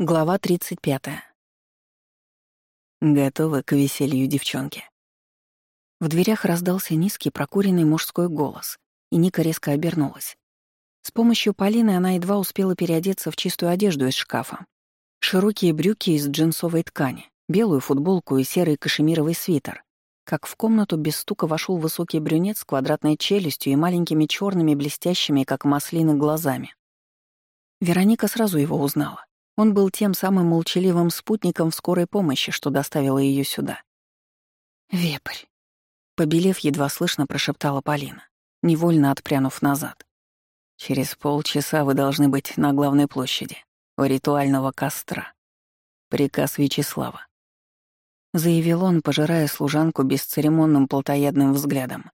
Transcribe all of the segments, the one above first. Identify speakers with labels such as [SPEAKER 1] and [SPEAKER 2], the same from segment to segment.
[SPEAKER 1] Глава 35.
[SPEAKER 2] Готовы к веселью девчонки.
[SPEAKER 1] В дверях раздался низкий прокуренный мужской голос, и Ника резко обернулась. С помощью Полины она едва успела переодеться в чистую одежду из шкафа. Широкие брюки из джинсовой ткани, белую футболку и серый кашемировый свитер. Как в комнату без стука вошел высокий брюнет с квадратной челюстью и маленькими черными блестящими, как маслины, глазами. Вероника сразу его узнала. Он был тем самым молчаливым спутником в скорой помощи, что доставила ее сюда. «Вепрь», — побелев, едва слышно прошептала Полина, невольно отпрянув назад.
[SPEAKER 2] «Через полчаса вы должны быть на главной площади, у ритуального костра. Приказ Вячеслава», — заявил он, пожирая служанку бесцеремонным плотоядным взглядом.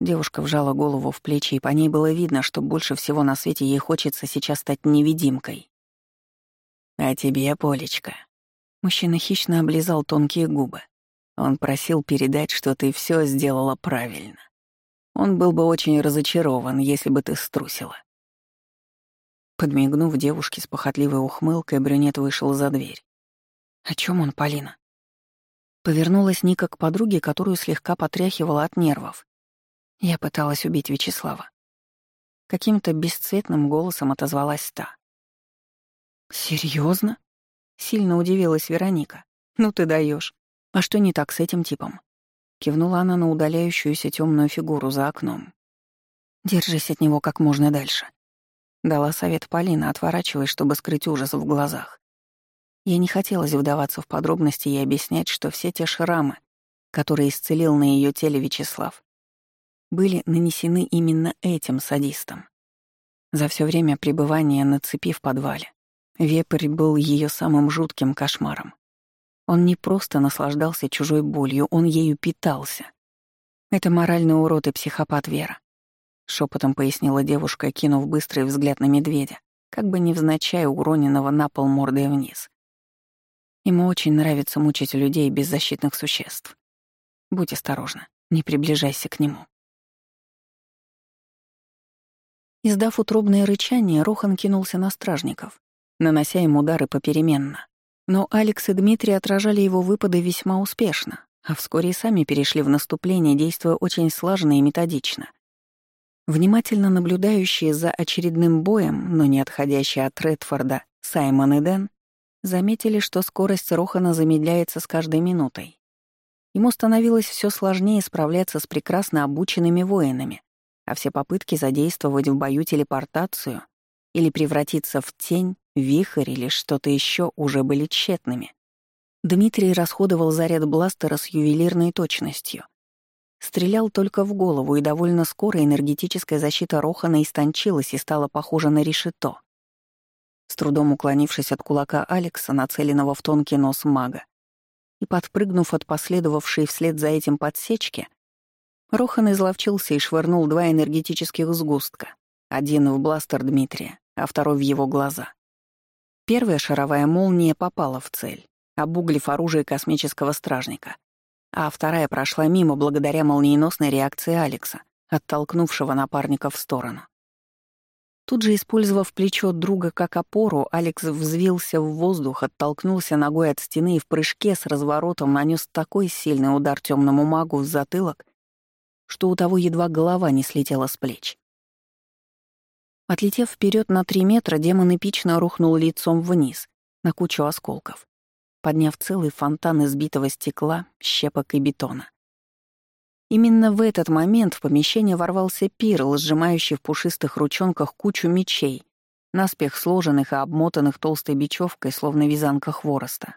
[SPEAKER 2] Девушка вжала голову в плечи, и по ней было видно, что больше всего на свете ей хочется сейчас стать невидимкой. «А тебе, Полечка». Мужчина хищно облизал тонкие губы. Он просил передать, что ты все сделала правильно. Он был бы очень разочарован, если бы ты струсила. Подмигнув девушке с похотливой ухмылкой, брюнет вышел за дверь.
[SPEAKER 1] «О чем он, Полина?» Повернулась Ника к подруге, которую слегка потряхивала от нервов. Я пыталась убить Вячеслава. Каким-то бесцветным голосом отозвалась та. Серьезно? Сильно удивилась Вероника. Ну ты даешь. А что не так с этим типом? Кивнула она на удаляющуюся темную фигуру за окном. Держись от него как можно дальше. Дала совет Полина, отворачиваясь, чтобы скрыть ужас в глазах. Я не хотелось вдаваться в подробности и объяснять, что все те шрамы, которые исцелил на ее теле Вячеслав, были нанесены именно этим садистом. За все время пребывания на цепи в подвале Вепрь был ее самым жутким кошмаром. Он не просто наслаждался чужой болью, он ею питался. Это моральный урод и психопат Вера. Шепотом пояснила девушка, кинув быстрый взгляд на медведя, как бы невзначай уроненного на пол мордой вниз. Ему очень нравится мучить людей беззащитных существ. Будь осторожна, не приближайся к нему. Издав утробное рычание, Рохан кинулся на стражников нанося им удары попеременно. Но Алекс и Дмитрий отражали его выпады весьма успешно, а вскоре и сами перешли в наступление, действуя очень слаженно и методично. Внимательно наблюдающие за очередным боем, но не отходящие от Редфорда, Саймон и Дэн, заметили, что скорость Рохана замедляется с каждой минутой. Ему становилось все сложнее справляться с прекрасно обученными воинами, а все попытки задействовать в бою телепортацию или превратиться в тень вихрь или что-то еще уже были тщетными. Дмитрий расходовал заряд бластера с ювелирной точностью. Стрелял только в голову, и довольно скоро энергетическая защита Рохана истончилась и стала похожа на решето. С трудом уклонившись от кулака Алекса, нацеленного в тонкий нос мага, и подпрыгнув от последовавшей вслед за этим подсечки, Рохан изловчился и швырнул два энергетических сгустка, один в бластер Дмитрия, а второй в его глаза. Первая шаровая молния попала в цель, обуглив оружие космического стражника, а вторая прошла мимо благодаря молниеносной реакции Алекса, оттолкнувшего напарника в сторону. Тут же, использовав плечо друга как опору, Алекс взвился в воздух, оттолкнулся ногой от стены и в прыжке с разворотом нанес такой сильный удар темному магу в затылок, что у того едва голова не слетела с плеч. Отлетев вперед на три метра, демон эпично рухнул лицом вниз, на кучу осколков, подняв целый фонтан избитого стекла, щепок и бетона. Именно в этот момент в помещение ворвался Пирл, сжимающий в пушистых ручонках кучу мечей, наспех сложенных и обмотанных толстой бечевкой, словно вязанка хвороста.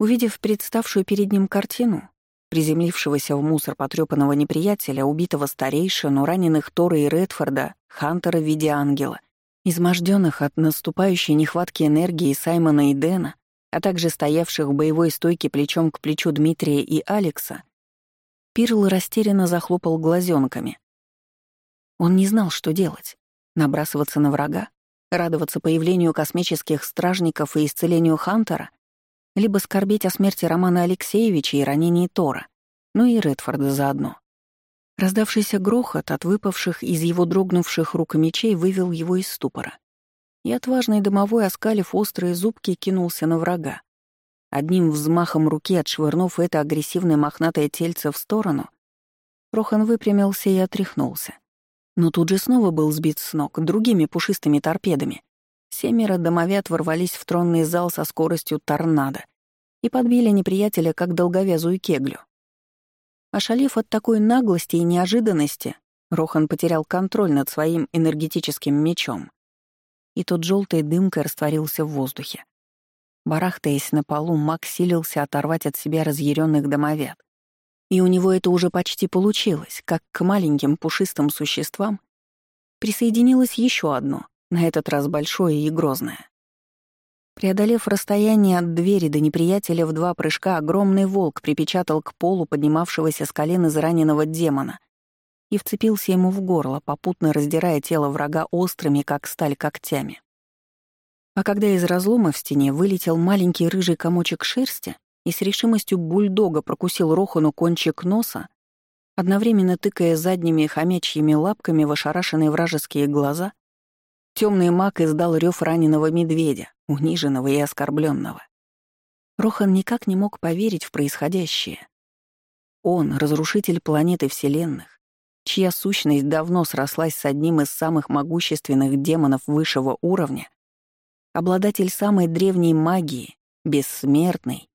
[SPEAKER 1] Увидев представшую перед ним картину, приземлившегося в мусор потрепанного неприятеля, убитого старейшину, раненых Тора и Редфорда, Хантера в виде ангела, изможденных от наступающей нехватки энергии Саймона и Дэна, а также стоявших в боевой стойке плечом к плечу Дмитрия и Алекса, Пирл растерянно захлопал глазенками. Он не знал, что делать. Набрасываться на врага, радоваться появлению космических стражников и исцелению Хантера — либо скорбеть о смерти Романа Алексеевича и ранении Тора, ну и Редфорда заодно. Раздавшийся грохот от выпавших из его дрогнувших рук мечей вывел его из ступора. И отважный домовой, оскалив острые зубки, кинулся на врага. Одним взмахом руки отшвырнув это агрессивное мохнатое тельце в сторону, Рохан выпрямился и отряхнулся. Но тут же снова был сбит с ног другими пушистыми торпедами. Семеро домовят ворвались в тронный зал со скоростью торнадо и подбили неприятеля, как долговязую кеглю. Ошалев от такой наглости и неожиданности, Рохан потерял контроль над своим энергетическим мечом. И тот желтой дымкой растворился в воздухе. Барахтаясь на полу, Мак силился оторвать от себя разъяренных домовят. И у него это уже почти получилось, как к маленьким пушистым существам присоединилось еще одно, на этот раз большое и грозное. Преодолев расстояние от двери до неприятеля в два прыжка, огромный волк припечатал к полу поднимавшегося с колен израненного демона и вцепился ему в горло, попутно раздирая тело врага острыми, как сталь, когтями. А когда из разлома в стене вылетел маленький рыжий комочек шерсти и с решимостью бульдога прокусил Рохану кончик носа, одновременно тыкая задними хомячьими лапками в ошарашенные вражеские глаза, темный маг издал рев раненого медведя, униженного и оскорбленного. Рохан никак не мог поверить в происходящее. Он — разрушитель планеты Вселенных, чья сущность давно срослась с одним из самых могущественных демонов высшего уровня, обладатель самой древней магии, бессмертный,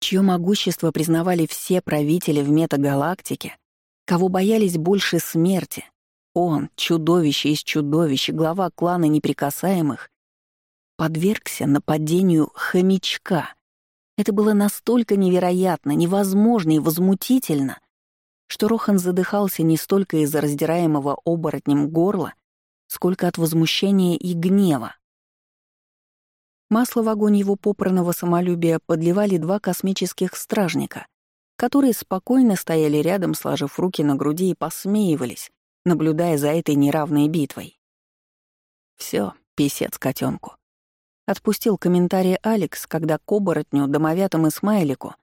[SPEAKER 1] чье могущество признавали все правители в метагалактике, кого боялись больше смерти. Он, чудовище из чудовищ, глава клана неприкасаемых, подвергся нападению хомячка. Это было настолько невероятно, невозможно и возмутительно, что Рохан задыхался не столько из-за раздираемого оборотнем горла, сколько от возмущения и гнева. Масло в огонь его попранного самолюбия подливали два космических стражника, которые спокойно стояли рядом, сложив руки на груди и посмеивались, наблюдая за этой неравной битвой. Все, писец котенку. Отпустил комментарий Алекс, когда к оборотню, домовятам и смайлику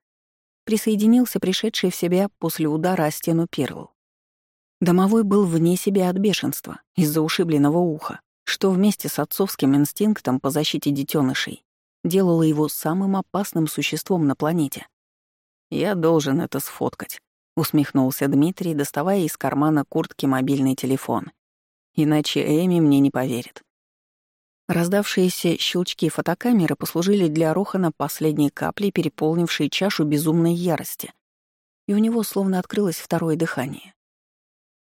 [SPEAKER 1] присоединился пришедший в себя после удара о стену Перл. Домовой был вне себя от бешенства из-за ушибленного уха, что вместе с отцовским инстинктом по защите детенышей делало его самым опасным существом на планете. «Я должен это сфоткать», — усмехнулся Дмитрий, доставая из кармана куртки мобильный телефон. «Иначе Эми мне не поверит». Раздавшиеся щелчки фотокамеры послужили для Рохана последней каплей, переполнившей чашу безумной ярости. И у него словно открылось второе дыхание.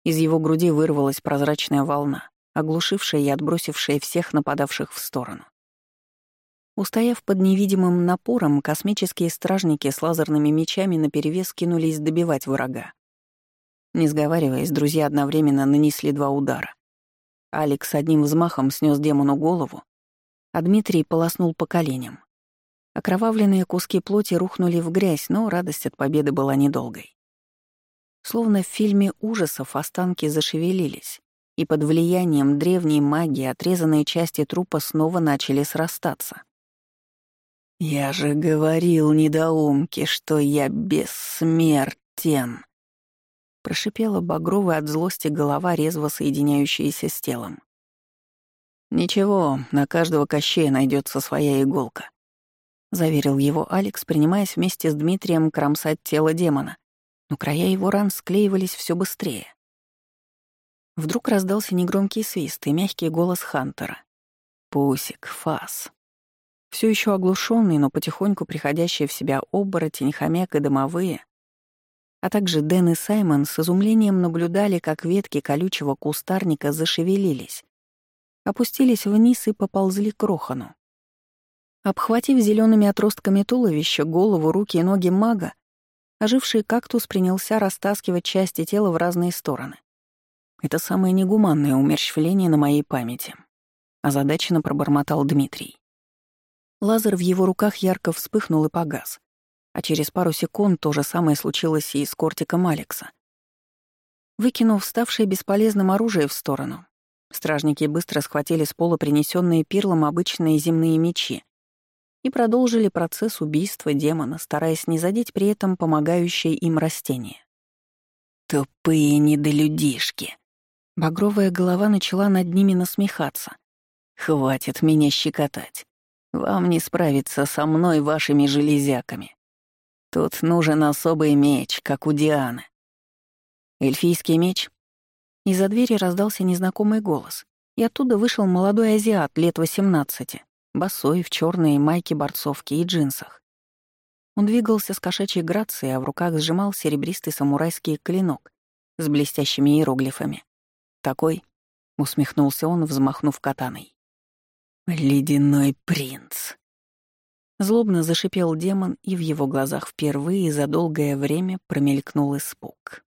[SPEAKER 1] Из его груди вырвалась прозрачная волна, оглушившая и отбросившая всех нападавших в сторону. Устояв под невидимым напором, космические стражники с лазерными мечами наперевес кинулись добивать врага. Не сговариваясь, друзья одновременно нанесли два удара. Алекс одним взмахом снес демону голову, а Дмитрий полоснул по коленям. Окровавленные куски плоти рухнули в грязь, но радость от победы была недолгой. Словно в фильме ужасов останки зашевелились, и под влиянием древней магии отрезанные части трупа снова начали срастаться. «Я же говорил, недоумки, что я бессмертен!» Прошипела багровая от злости голова, резво соединяющаяся с телом. «Ничего, на каждого кощея найдется своя иголка», — заверил его Алекс, принимаясь вместе с Дмитрием кромсать тело демона, но края его ран склеивались все быстрее. Вдруг раздался негромкий свист и мягкий голос Хантера. «Пусик, фас». Все еще оглушенный, но потихоньку приходящие в себя оборотень, хомяк и домовые а также Дэн и Саймон с изумлением наблюдали, как ветки колючего кустарника зашевелились, опустились вниз и поползли к Рохану. Обхватив зелеными отростками туловища, голову, руки и ноги мага, оживший кактус принялся растаскивать части тела в разные стороны. Это самое негуманное умерщвление на моей памяти. Озадаченно пробормотал Дмитрий. Лазер в его руках ярко вспыхнул и погас а через пару секунд то же самое случилось и с кортиком Алекса. Выкинув ставшее бесполезным оружие в сторону, стражники быстро схватили с пола принесенные пирлом обычные земные мечи и продолжили процесс убийства демона, стараясь не задеть при этом помогающее им растение. «Тупые недолюдишки!» Багровая голова начала над ними насмехаться,
[SPEAKER 2] Хватит меня щекотать. Вам не справиться со мной вашими железяками. Тут нужен особый меч, как у Дианы. Эльфийский меч? Из-за двери раздался незнакомый голос, и оттуда вышел молодой азиат лет 18, босой, в черной майке борцовке и джинсах. Он двигался с кошачьей грацией, а в руках сжимал серебристый самурайский клинок с блестящими иероглифами. «Такой?» — усмехнулся он, взмахнув катаной. «Ледяной принц!» Злобно зашипел демон, и в его глазах впервые за долгое время промелькнул испуг.